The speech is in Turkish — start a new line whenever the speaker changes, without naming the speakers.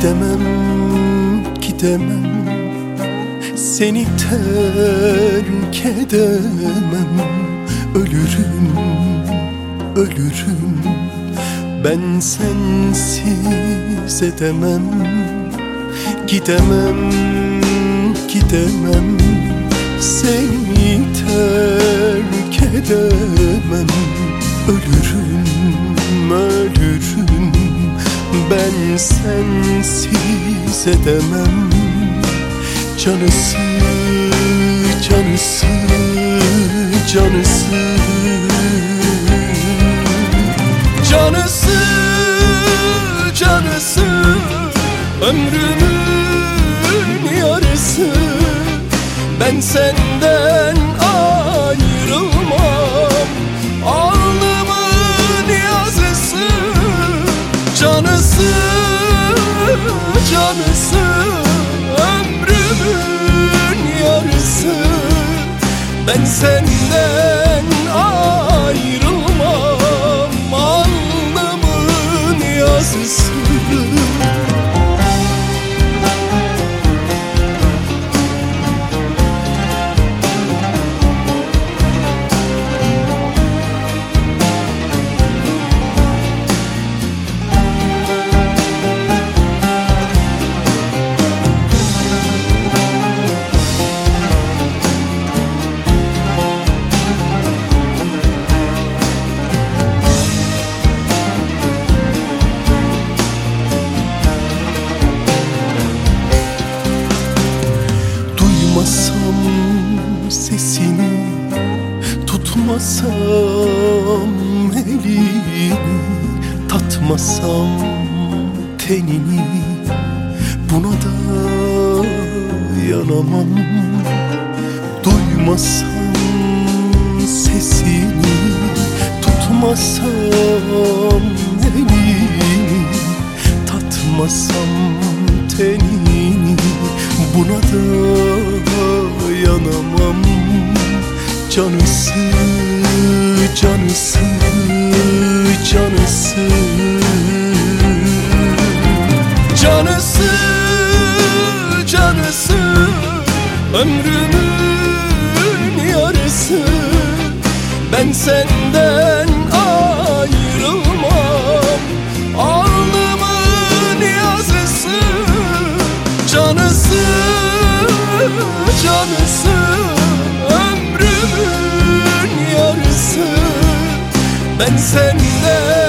Gidemem, gidemem. Seni terk edemem. Ölürüm, ölürüm. Ben sensiz edemem. Gidemem, gidemem. Seni terk edemem Ben sensiz edemem. Canısı, canısı, canısı. Canısı, canısı Ömrümün yarısı. Ben senden ayrılmam. Alnımın yazısı Canısı, canısı Ömrümün yarısı. Ben senden sesini Tutmasam elini Tatmasam tenini Buna da yanamam. Duymasam sesini Tutmasam elini Tatmasam tenini Buna da yanamam. Canısı, canısı, canısı Canısı, canısı Ömrümün yarısı. Ben senden Ben senden